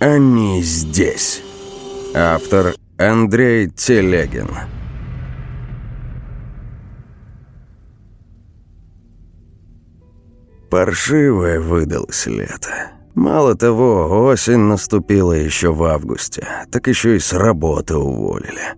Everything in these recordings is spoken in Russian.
Они здесь. Автор Андрей Телегин. Паршивое выдалось лето. Мало того, осень наступила еще в августе, так еще и с работы уволили.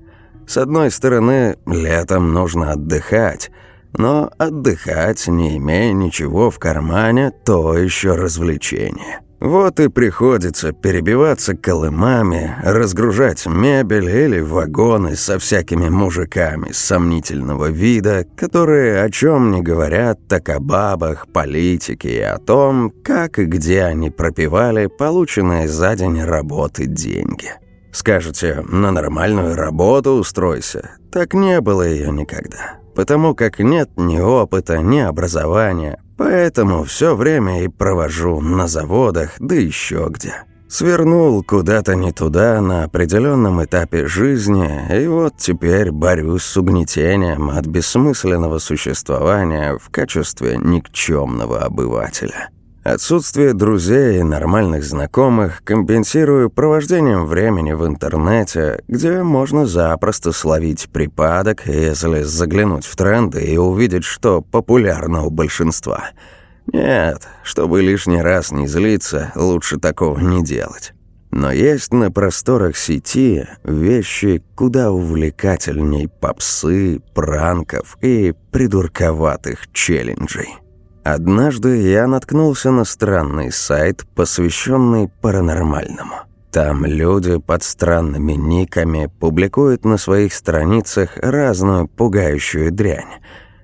С одной стороны, летом нужно отдыхать, но отдыхать, не имея ничего в кармане, то еще развлечение. Вот и приходится перебиваться колымами, разгружать мебель или вагоны со всякими мужиками сомнительного вида, которые о чем не говорят, так о бабах, политике и о том, как и где они пропивали полученные за день работы деньги. Скажете, на нормальную работу устройся. Так не было ее никогда. Потому как нет ни опыта, ни образования, Поэтому все время и провожу на заводах, да еще где. Свернул куда-то не туда на определенном этапе жизни, и вот теперь борюсь с угнетением от бессмысленного существования в качестве никчемного обывателя. Отсутствие друзей и нормальных знакомых компенсирую провождением времени в интернете, где можно запросто словить припадок, если заглянуть в тренды и увидеть, что популярно у большинства. Нет, чтобы лишний раз не злиться, лучше такого не делать. Но есть на просторах сети вещи куда увлекательней попсы, пранков и придурковатых челленджей. Однажды я наткнулся на странный сайт, посвященный паранормальному. Там люди под странными никами публикуют на своих страницах разную пугающую дрянь.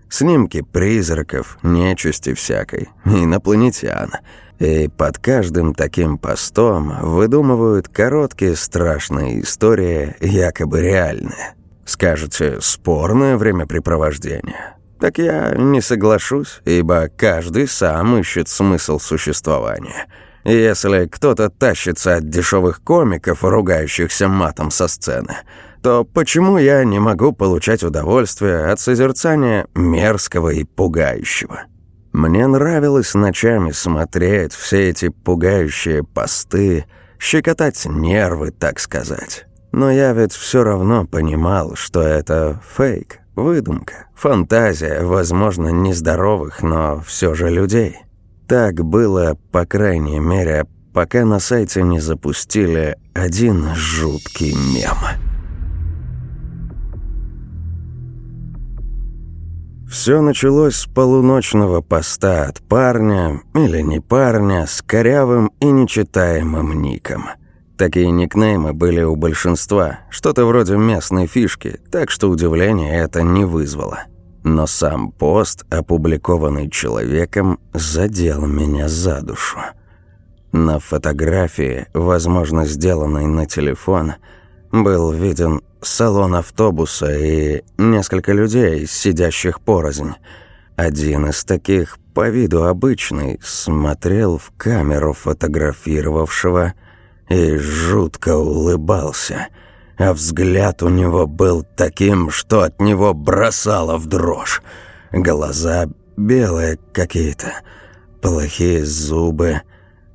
Снимки призраков, нечисти всякой, инопланетян. И под каждым таким постом выдумывают короткие страшные истории, якобы реальные. Скажете, спорное времяпрепровождение? Так я не соглашусь, ибо каждый сам ищет смысл существования. Если кто-то тащится от дешевых комиков, ругающихся матом со сцены, то почему я не могу получать удовольствие от созерцания мерзкого и пугающего? Мне нравилось ночами смотреть все эти пугающие посты, щекотать нервы, так сказать. Но я ведь все равно понимал, что это фейк, Выдумка, фантазия, возможно, нездоровых, но все же людей. Так было, по крайней мере, пока на сайте не запустили один жуткий мем. Все началось с полуночного поста от парня, или не парня, с корявым и нечитаемым ником – Такие никнеймы были у большинства, что-то вроде местной фишки, так что удивления это не вызвало. Но сам пост, опубликованный человеком, задел меня за душу. На фотографии, возможно, сделанной на телефон, был виден салон автобуса и несколько людей, сидящих порознь. Один из таких, по виду обычный, смотрел в камеру фотографировавшего – и жутко улыбался, а взгляд у него был таким, что от него бросало в дрожь. Глаза белые какие-то, плохие зубы.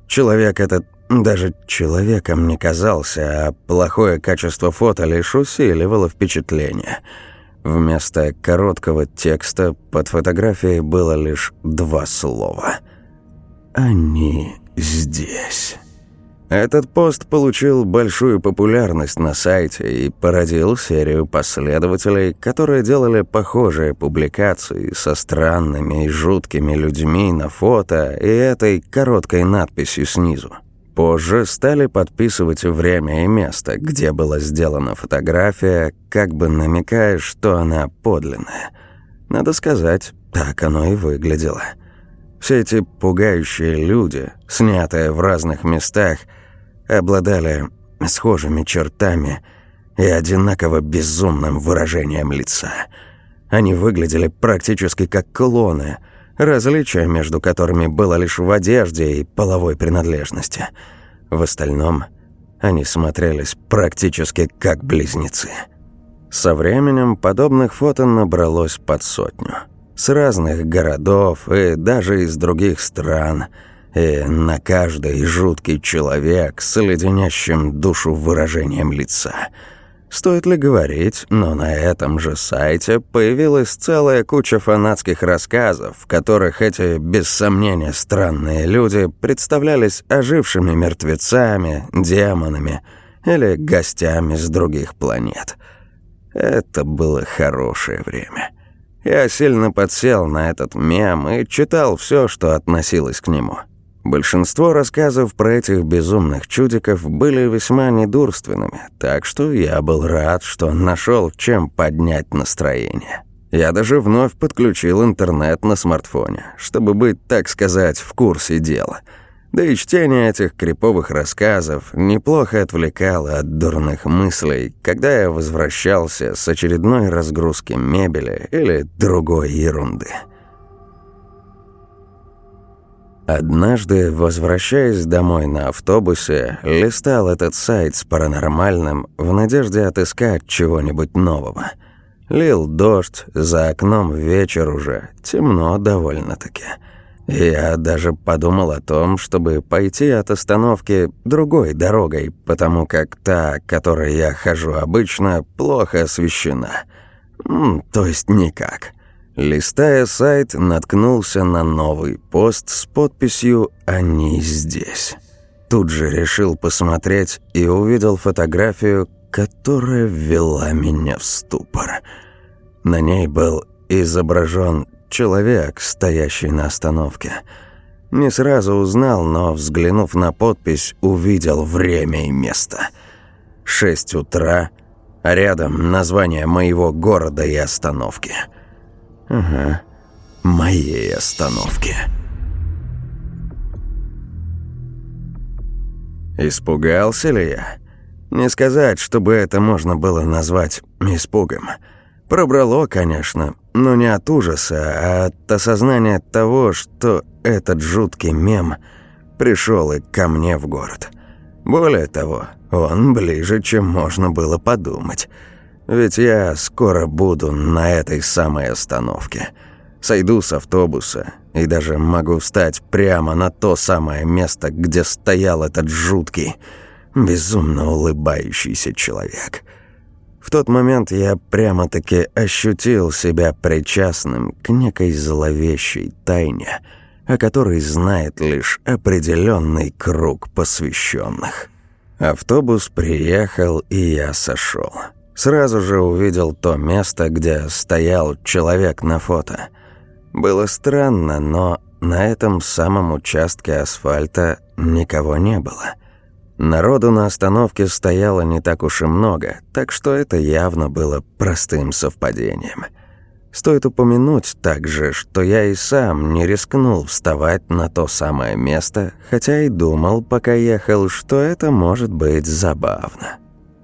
Человек этот даже человеком не казался, а плохое качество фото лишь усиливало впечатление. Вместо короткого текста под фотографией было лишь два слова. «Они здесь». Этот пост получил большую популярность на сайте и породил серию последователей, которые делали похожие публикации со странными и жуткими людьми на фото и этой короткой надписью снизу. Позже стали подписывать время и место, где была сделана фотография, как бы намекая, что она подлинная. Надо сказать, так оно и выглядело. Все эти пугающие люди, снятые в разных местах, обладали схожими чертами и одинаково безумным выражением лица. Они выглядели практически как клоны, различие между которыми было лишь в одежде и половой принадлежности. В остальном они смотрелись практически как близнецы. Со временем подобных фото набралось под сотню – с разных городов и даже из других стран. И на каждый жуткий человек с леденящим душу выражением лица – Стоит ли говорить, но на этом же сайте появилась целая куча фанатских рассказов, в которых эти, без сомнения, странные люди представлялись ожившими мертвецами, демонами или гостями с других планет. Это было хорошее время. Я сильно подсел на этот мем и читал все, что относилось к нему. Большинство рассказов про этих безумных чудиков были весьма недурственными, так что я был рад, что нашел чем поднять настроение. Я даже вновь подключил интернет на смартфоне, чтобы быть, так сказать, в курсе дела. Да и чтение этих криповых рассказов неплохо отвлекало от дурных мыслей, когда я возвращался с очередной разгрузки мебели или другой ерунды. Однажды, возвращаясь домой на автобусе, листал этот сайт с паранормальным в надежде отыскать чего-нибудь нового. Лил дождь, за окном вечер уже, темно довольно-таки. Я даже подумал о том, чтобы пойти от остановки другой дорогой, потому как та, которой я хожу обычно, плохо освещена. То есть никак. Листая сайт, наткнулся на новый пост с подписью «Они здесь». Тут же решил посмотреть и увидел фотографию, которая ввела меня в ступор. На ней был изображен человек, стоящий на остановке. Не сразу узнал, но, взглянув на подпись, увидел время и место. Шесть утра, а рядом название моего города и остановки – Ага, моей остановки. Испугался ли я? Не сказать, чтобы это можно было назвать испугом. Пробрало, конечно, но не от ужаса, а от осознания того, что этот жуткий мем пришел и ко мне в город. Более того, он ближе, чем можно было подумать – ведь я скоро буду на этой самой остановке. Сойду с автобуса и даже могу встать прямо на то самое место, где стоял этот жуткий, безумно улыбающийся человек. В тот момент я прямо-таки ощутил себя причастным к некой зловещей тайне, о которой знает лишь определенный круг посвященных. Автобус приехал, и я сошел. Сразу же увидел то место, где стоял человек на фото. Было странно, но на этом самом участке асфальта никого не было. Народу на остановке стояло не так уж и много, так что это явно было простым совпадением. Стоит упомянуть также, что я и сам не рискнул вставать на то самое место, хотя и думал, пока ехал, что это может быть забавно.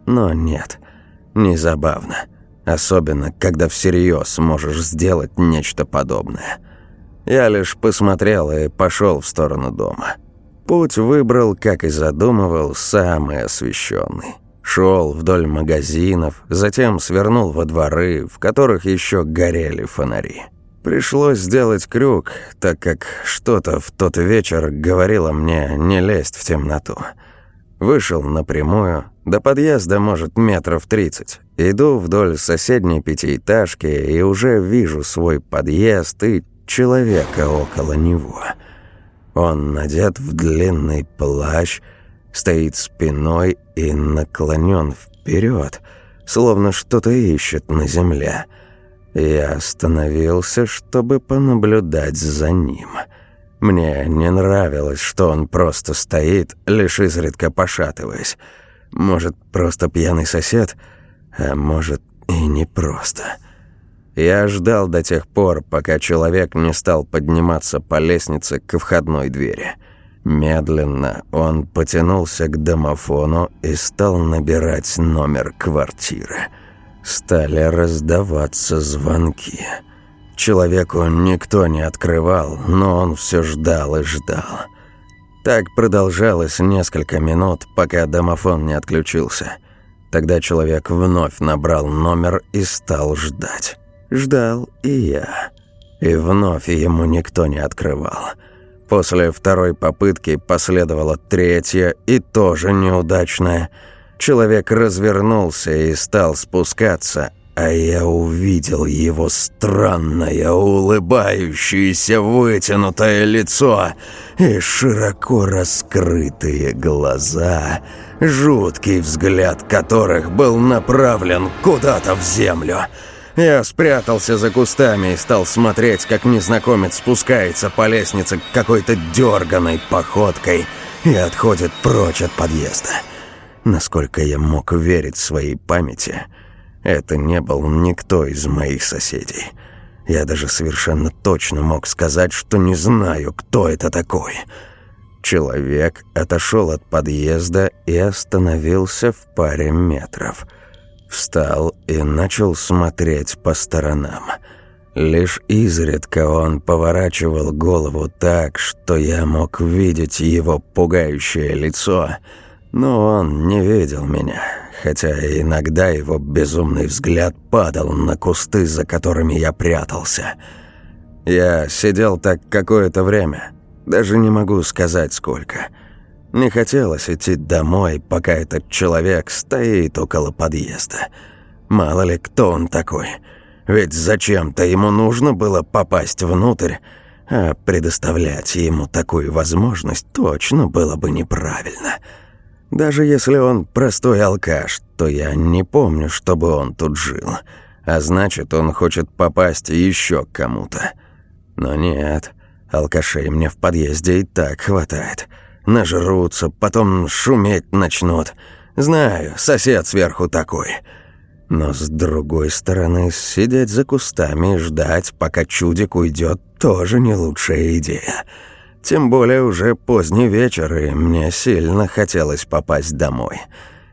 Но нет – Незабавно. Особенно, когда всерьез можешь сделать нечто подобное. Я лишь посмотрел и пошел в сторону дома. Путь выбрал, как и задумывал, самый освещенный. Шел вдоль магазинов, затем свернул во дворы, в которых еще горели фонари. Пришлось сделать крюк, так как что-то в тот вечер говорило мне не лезть в темноту. Вышел напрямую, до подъезда, может, метров тридцать. Иду вдоль соседней пятиэтажки и уже вижу свой подъезд и человека около него. Он надет в длинный плащ, стоит спиной и наклонен вперед, словно что-то ищет на земле. Я остановился, чтобы понаблюдать за ним. Мне не нравилось, что он просто стоит, лишь изредка пошатываясь. Может, просто пьяный сосед, а может и не просто. Я ждал до тех пор, пока человек не стал подниматься по лестнице к входной двери. Медленно он потянулся к домофону и стал набирать номер квартиры. Стали раздаваться звонки. Человеку никто не открывал, но он все ждал и ждал. Так продолжалось несколько минут, пока домофон не отключился. Тогда человек вновь набрал номер и стал ждать. Ждал и я. И вновь ему никто не открывал. После второй попытки последовала третья и тоже неудачная. Человек развернулся и стал спускаться, а я увидел его странное, улыбающееся, вытянутое лицо и широко раскрытые глаза, жуткий взгляд которых был направлен куда-то в землю — я спрятался за кустами и стал смотреть, как незнакомец спускается по лестнице какой-то дерганой походкой и отходит прочь от подъезда. Насколько я мог верить своей памяти, это не был никто из моих соседей. Я даже совершенно точно мог сказать, что не знаю, кто это такой. Человек отошел от подъезда и остановился в паре метров – Встал и начал смотреть по сторонам. Лишь изредка он поворачивал голову так, что я мог видеть его пугающее лицо, но он не видел меня, хотя иногда его безумный взгляд падал на кусты, за которыми я прятался. Я сидел так какое-то время, даже не могу сказать сколько – не хотелось идти домой, пока этот человек стоит около подъезда. Мало ли, кто он такой. Ведь зачем-то ему нужно было попасть внутрь, а предоставлять ему такую возможность точно было бы неправильно. Даже если он простой алкаш, то я не помню, чтобы он тут жил. А значит, он хочет попасть еще к кому-то. Но нет, алкашей мне в подъезде и так хватает. Нажрутся, потом шуметь начнут. Знаю, сосед сверху такой. Но с другой стороны, сидеть за кустами и ждать, пока чудик уйдет, тоже не лучшая идея. Тем более уже поздний вечер, и мне сильно хотелось попасть домой.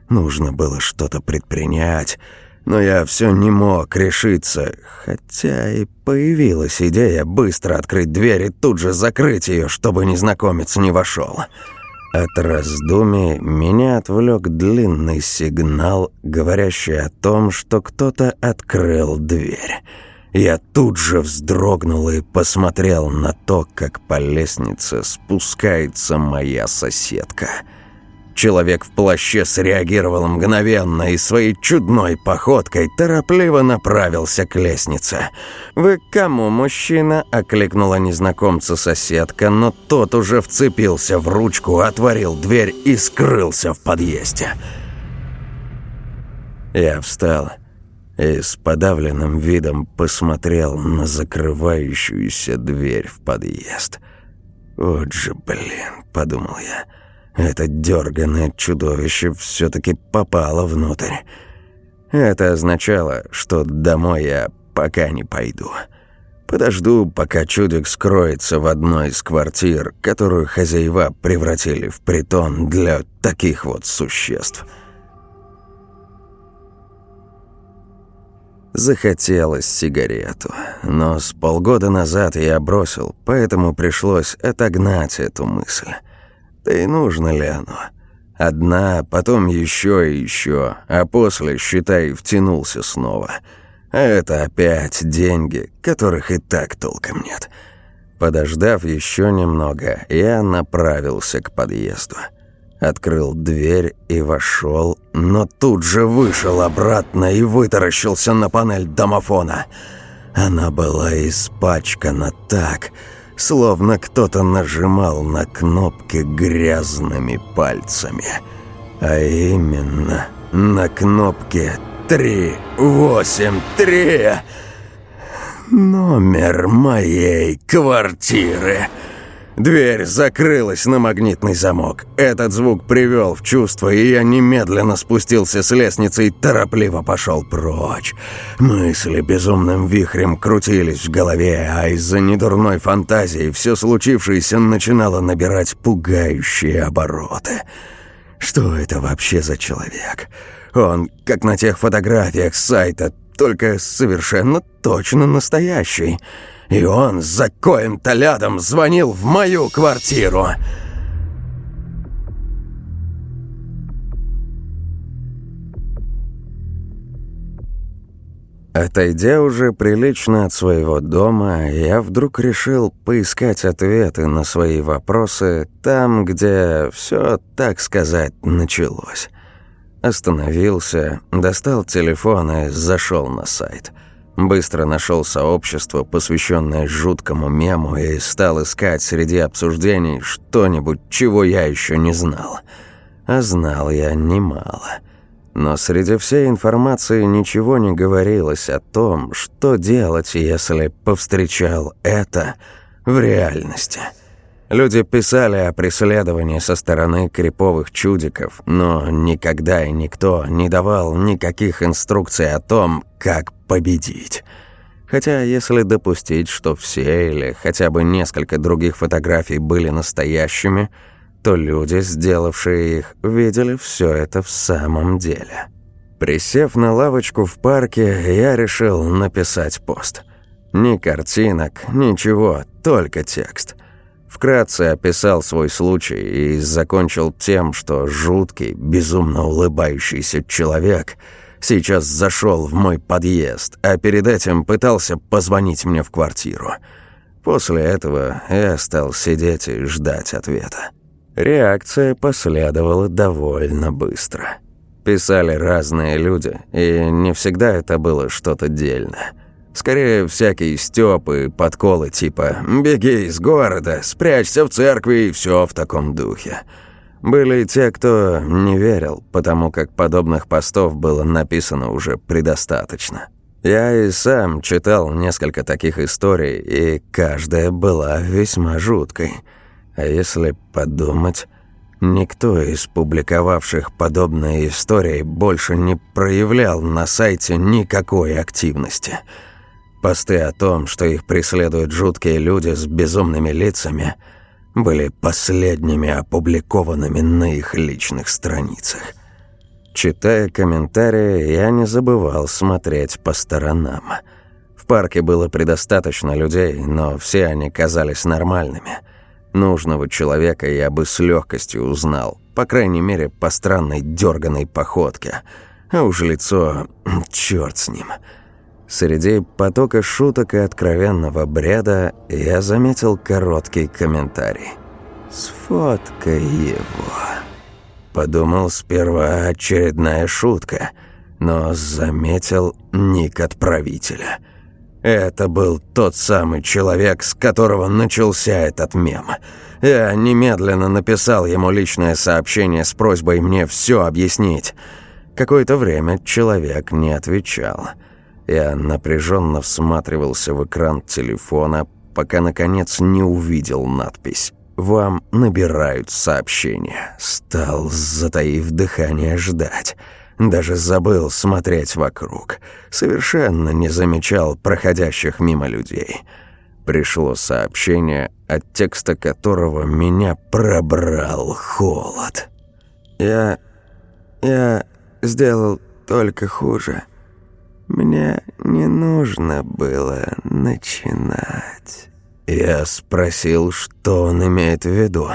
Нужно было что-то предпринять, но я все не мог решиться, хотя и появилась идея быстро открыть дверь и тут же закрыть ее, чтобы незнакомец не вошел. От раздумий меня отвлек длинный сигнал, говорящий о том, что кто-то открыл дверь. Я тут же вздрогнул и посмотрел на то, как по лестнице спускается моя соседка — Человек в плаще среагировал мгновенно и своей чудной походкой торопливо направился к лестнице. «Вы кому, мужчина?» – окликнула незнакомца соседка, но тот уже вцепился в ручку, отворил дверь и скрылся в подъезде. Я встал и с подавленным видом посмотрел на закрывающуюся дверь в подъезд. «Вот же, блин», – подумал я, – это дерганое чудовище все-таки попало внутрь. Это означало, что домой я пока не пойду. Подожду, пока чудик скроется в одной из квартир, которую хозяева превратили в притон для таких вот существ. Захотелось сигарету, но с полгода назад я бросил, поэтому пришлось отогнать эту мысль. Да и нужно ли оно? Одна, потом еще и еще, а после, считай, втянулся снова. А это опять деньги, которых и так толком нет. Подождав еще немного, я направился к подъезду. Открыл дверь и вошел, но тут же вышел обратно и вытаращился на панель домофона. Она была испачкана так, словно кто-то нажимал на кнопки грязными пальцами. А именно на кнопке 383. Номер моей квартиры. Дверь закрылась на магнитный замок. Этот звук привел в чувство, и я немедленно спустился с лестницы и торопливо пошел прочь. Мысли безумным вихрем крутились в голове, а из-за недурной фантазии все случившееся начинало набирать пугающие обороты. Что это вообще за человек? Он, как на тех фотографиях с сайта, только совершенно точно настоящий. И он за коем-то лядом звонил в мою квартиру. Отойдя уже прилично от своего дома, я вдруг решил поискать ответы на свои вопросы там, где все, так сказать, началось. Остановился, достал телефон и зашел на сайт. Быстро нашел сообщество, посвященное жуткому мему, и стал искать среди обсуждений что-нибудь, чего я еще не знал. А знал я немало. Но среди всей информации ничего не говорилось о том, что делать, если повстречал это в реальности. Люди писали о преследовании со стороны криповых чудиков, но никогда и никто не давал никаких инструкций о том, как победить. Хотя, если допустить, что все или хотя бы несколько других фотографий были настоящими, то люди, сделавшие их, видели все это в самом деле. Присев на лавочку в парке, я решил написать пост. Ни картинок, ничего, только текст – Вкратце описал свой случай и закончил тем, что жуткий, безумно улыбающийся человек сейчас зашел в мой подъезд, а перед этим пытался позвонить мне в квартиру. После этого я стал сидеть и ждать ответа. Реакция последовала довольно быстро. Писали разные люди, и не всегда это было что-то дельное. Скорее, всякие стёпы, подколы типа «беги из города», «спрячься в церкви» и всё в таком духе. Были и те, кто не верил, потому как подобных постов было написано уже предостаточно. Я и сам читал несколько таких историй, и каждая была весьма жуткой. А если подумать, никто из публиковавших подобные истории больше не проявлял на сайте никакой активности – Посты о том, что их преследуют жуткие люди с безумными лицами, были последними опубликованными на их личных страницах. Читая комментарии, я не забывал смотреть по сторонам. В парке было предостаточно людей, но все они казались нормальными. Нужного человека я бы с легкостью узнал, по крайней мере, по странной дерганой походке. А уж лицо... черт с ним... Среди потока шуток и откровенного бреда я заметил короткий комментарий. «Сфоткай его». Подумал сперва очередная шутка, но заметил ник отправителя. Это был тот самый человек, с которого начался этот мем. Я немедленно написал ему личное сообщение с просьбой мне все объяснить. Какое-то время человек не отвечал – я напряженно всматривался в экран телефона, пока, наконец, не увидел надпись «Вам набирают сообщение». Стал, затаив дыхание, ждать. Даже забыл смотреть вокруг. Совершенно не замечал проходящих мимо людей. Пришло сообщение, от текста которого меня пробрал холод. «Я... я сделал только хуже». Мне не нужно было начинать. Я спросил, что он имеет в виду.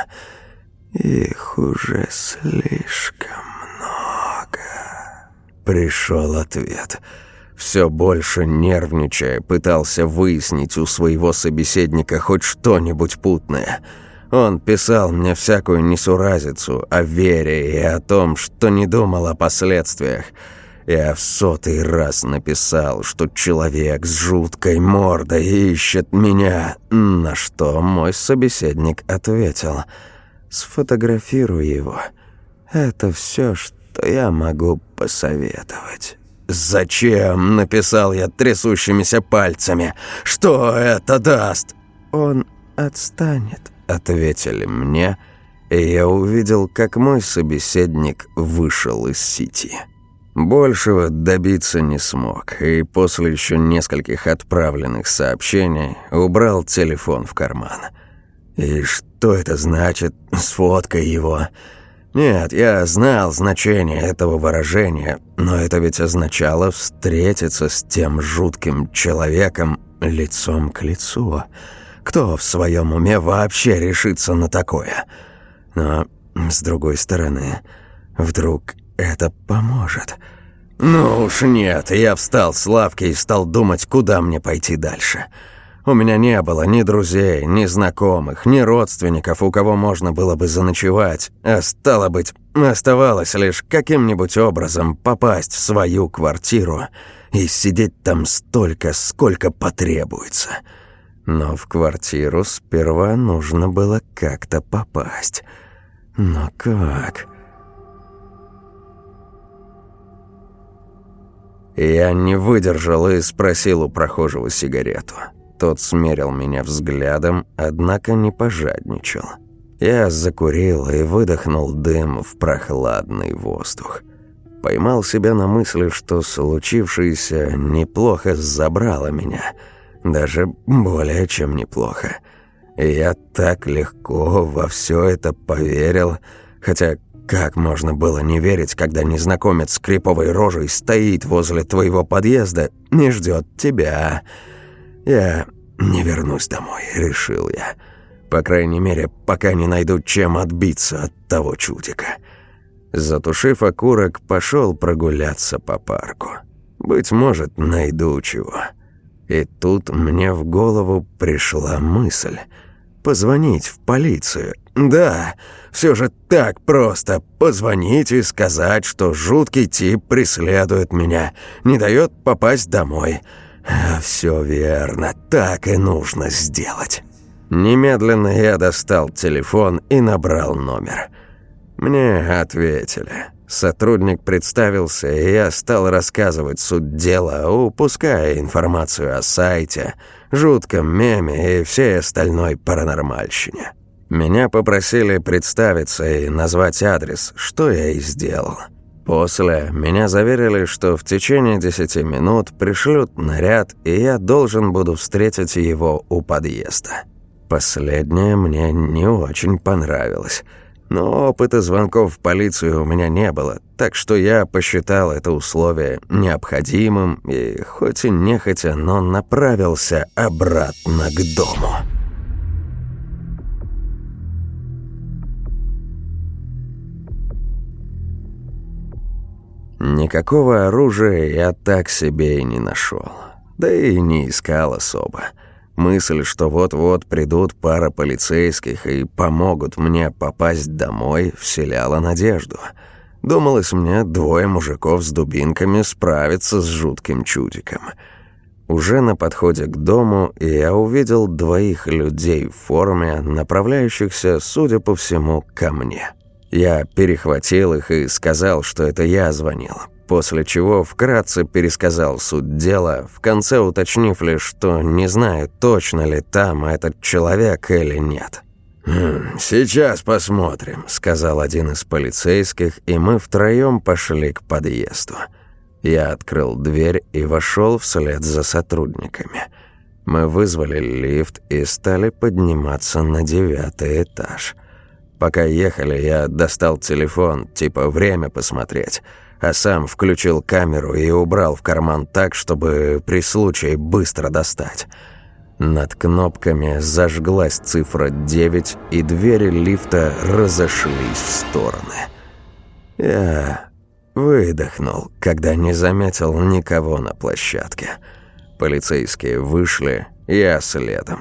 Их уже слишком много. Пришел ответ. Все больше нервничая, пытался выяснить у своего собеседника хоть что-нибудь путное. Он писал мне всякую несуразицу о вере и о том, что не думал о последствиях. Я в сотый раз написал, что человек с жуткой мордой ищет меня, на что мой собеседник ответил «Сфотографируй его. Это все, что я могу посоветовать». «Зачем?» – написал я трясущимися пальцами. «Что это даст?» «Он отстанет», – ответили мне, и я увидел, как мой собеседник вышел из сети. Большего добиться не смог, и после еще нескольких отправленных сообщений убрал телефон в карман. И что это значит «сфоткай его»? Нет, я знал значение этого выражения, но это ведь означало встретиться с тем жутким человеком лицом к лицу. Кто в своем уме вообще решится на такое? Но, с другой стороны, вдруг это поможет. Ну уж нет, я встал с лавки и стал думать, куда мне пойти дальше. У меня не было ни друзей, ни знакомых, ни родственников, у кого можно было бы заночевать, а стало быть, оставалось лишь каким-нибудь образом попасть в свою квартиру и сидеть там столько, сколько потребуется. Но в квартиру сперва нужно было как-то попасть. Но как? Я не выдержал и спросил у прохожего сигарету. Тот смерил меня взглядом, однако не пожадничал. Я закурил и выдохнул дым в прохладный воздух. Поймал себя на мысли, что случившееся неплохо забрало меня. Даже более чем неплохо. Я так легко во все это поверил, хотя как можно было не верить, когда незнакомец с криповой рожей стоит возле твоего подъезда и ждет тебя?» «Я не вернусь домой», — решил я. По крайней мере, пока не найду, чем отбиться от того чудика. Затушив окурок, пошел прогуляться по парку. Быть может, найду чего. И тут мне в голову пришла мысль. Позвонить в полицию. Да, все же так просто. Позвонить и сказать, что жуткий тип преследует меня, не дает попасть домой. «Все верно, так и нужно сделать». Немедленно я достал телефон и набрал номер. Мне ответили. Сотрудник представился, и я стал рассказывать суть дела, упуская информацию о сайте, жутком меме и всей остальной паранормальщине. Меня попросили представиться и назвать адрес, что я и сделал. После меня заверили, что в течение десяти минут пришлют наряд, и я должен буду встретить его у подъезда. Последнее мне не очень понравилось. Но опыта звонков в полицию у меня не было, так что я посчитал это условие необходимым и, хоть и нехотя, но направился обратно к дому. Никакого оружия я так себе и не нашел. Да и не искал особо. Мысль, что вот-вот придут пара полицейских и помогут мне попасть домой, вселяла надежду. Думалось мне, двое мужиков с дубинками справятся с жутким чудиком. Уже на подходе к дому я увидел двоих людей в форме, направляющихся, судя по всему, ко мне. Я перехватил их и сказал, что это я звонил, после чего вкратце пересказал суть дела, в конце уточнив лишь, что не знаю, точно ли там этот человек или нет. «Хм, «Сейчас посмотрим», — сказал один из полицейских, и мы втроем пошли к подъезду. Я открыл дверь и вошел вслед за сотрудниками. Мы вызвали лифт и стали подниматься на девятый этаж. Пока ехали, я достал телефон, типа время посмотреть, а сам включил камеру и убрал в карман так, чтобы при случае быстро достать. Над кнопками зажглась цифра 9, и двери лифта разошлись в стороны. Я выдохнул, когда не заметил никого на площадке. Полицейские вышли, я следом.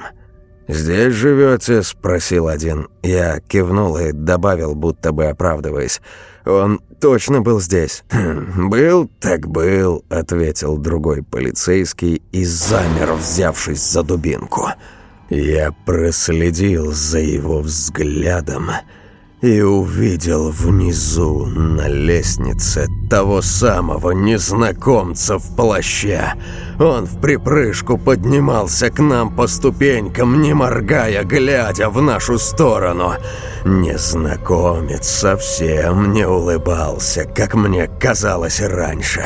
«Здесь живете?» – спросил один. Я кивнул и добавил, будто бы оправдываясь. «Он точно был здесь». «Хм, «Был, так был», – ответил другой полицейский и замер, взявшись за дубинку. Я проследил за его взглядом – и увидел внизу на лестнице того самого незнакомца в плаще. Он в припрыжку поднимался к нам по ступенькам, не моргая, глядя в нашу сторону. Незнакомец совсем не улыбался, как мне казалось раньше.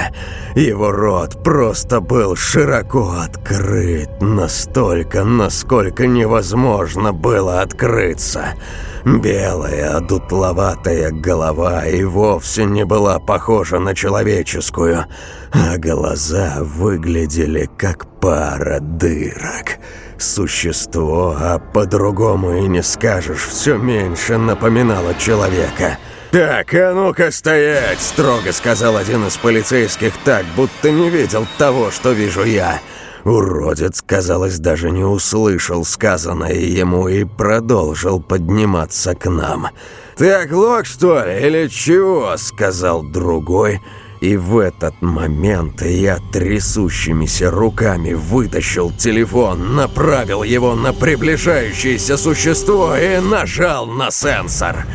Его рот просто был широко открыт, настолько, насколько невозможно было открыться. Белая, дутловатая голова и вовсе не была похожа на человеческую, а глаза выглядели как пара дырок. Существо, а по-другому и не скажешь, все меньше напоминало человека. «Так, а ну-ка стоять!» – строго сказал один из полицейских так, будто не видел того, что вижу я. Уродец, казалось, даже не услышал сказанное ему и продолжил подниматься к нам. «Так лог, что ли, или чего?» – сказал другой – и в этот момент я трясущимися руками вытащил телефон, направил его на приближающееся существо и нажал на сенсор.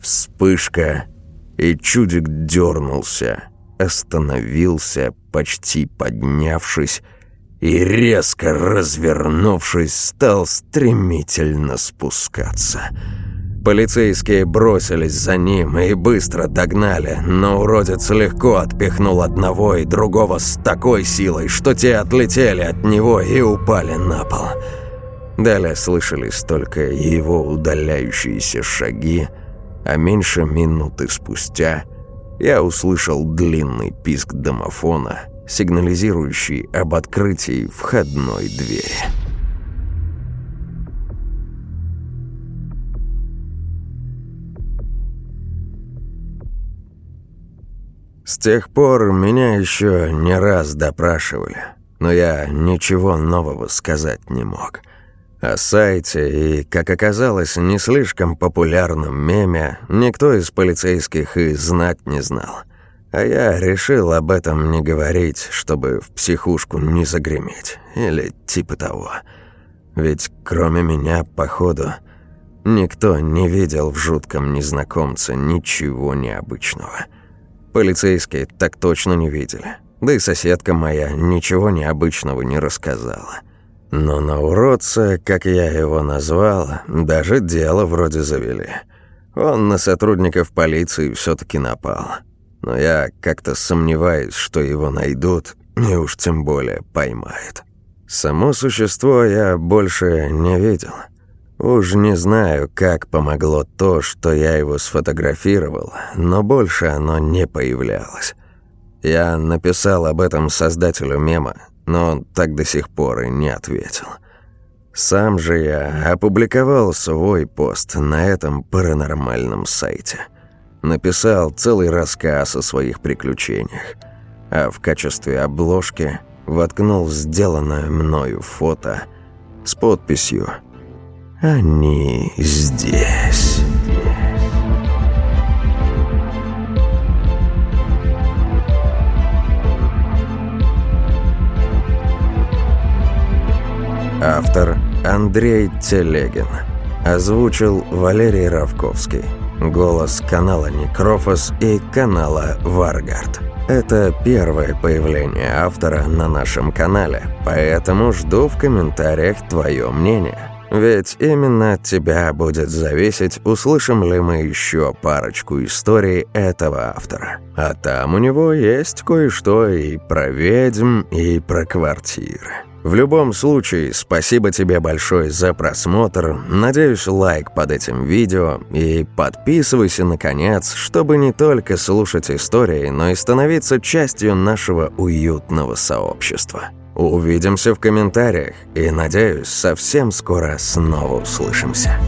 Вспышка, и чудик дернулся, остановился, почти поднявшись, и резко развернувшись, стал стремительно спускаться. Полицейские бросились за ним и быстро догнали, но уродец легко отпихнул одного и другого с такой силой, что те отлетели от него и упали на пол. Далее слышались только его удаляющиеся шаги, а меньше минуты спустя я услышал длинный писк домофона, сигнализирующий об открытии входной двери. С тех пор меня еще не раз допрашивали, но я ничего нового сказать не мог. О сайте и, как оказалось, не слишком популярном меме никто из полицейских и знать не знал. А я решил об этом не говорить, чтобы в психушку не загреметь, или типа того. Ведь кроме меня, походу, никто не видел в жутком незнакомце ничего необычного. Полицейские так точно не видели. Да и соседка моя ничего необычного не рассказала. Но на уродца, как я его назвал, даже дело вроде завели. Он на сотрудников полиции все таки напал. Но я как-то сомневаюсь, что его найдут, и уж тем более поймают. Само существо я больше не видел. Уж не знаю, как помогло то, что я его сфотографировал, но больше оно не появлялось. Я написал об этом создателю мема, но он так до сих пор и не ответил. Сам же я опубликовал свой пост на этом паранормальном сайте. Написал целый рассказ о своих приключениях, а в качестве обложки воткнул сделанное мною фото с подписью. Они здесь. Автор Андрей Телегин. Озвучил Валерий Равковский. Голос канала Некрофос и канала Варгард. Это первое появление автора на нашем канале, поэтому жду в комментариях твое мнение. Ведь именно от тебя будет зависеть, услышим ли мы еще парочку историй этого автора. А там у него есть кое-что и про ведьм, и про квартиры. В любом случае, спасибо тебе большое за просмотр. Надеюсь, лайк под этим видео. И подписывайся, наконец, чтобы не только слушать истории, но и становиться частью нашего уютного сообщества. Увидимся в комментариях и, надеюсь, совсем скоро снова услышимся.